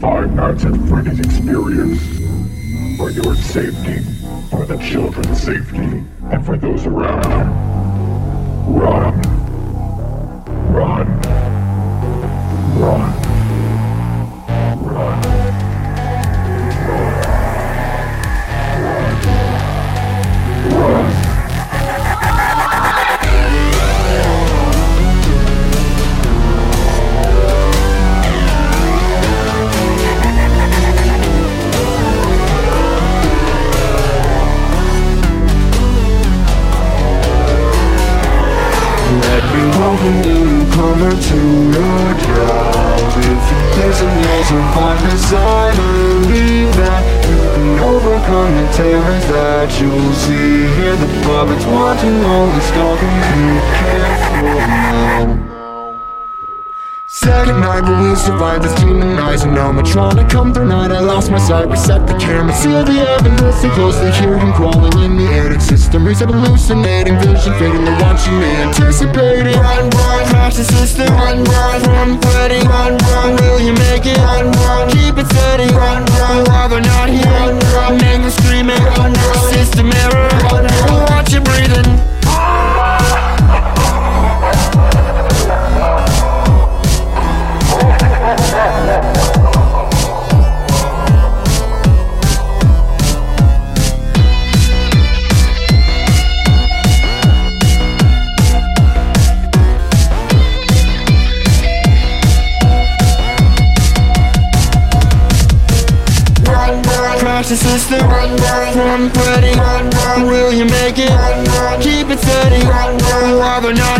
Five Nights at Freddy's experience. For your safety, for the children's safety, and for those around. Run. Run. Run. To your job If there's a to find this I believe that You can overcome the terrors that you'll see. Here the puppets watching all the stalking. Be careful now. Second night, we survived this demonizing animatronic Come through night, I lost my sight, reset the camera. Seal the evidence, listen closely, hear him crawling in the attic. System He's hallucinating, vision fading, they're watching anticipating Run, the system Run, run, run, Freddy Run, run, will you make it? your system One pretty, will you make it? Keep it steady, rather not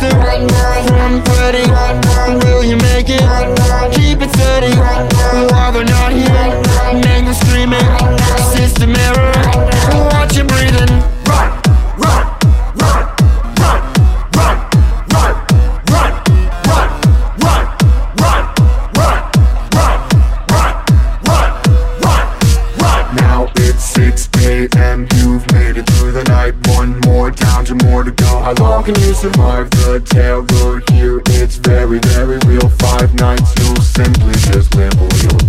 Houston. How can you survive the terror here? It's very, very real. Five nights, you'll simply just live or you'll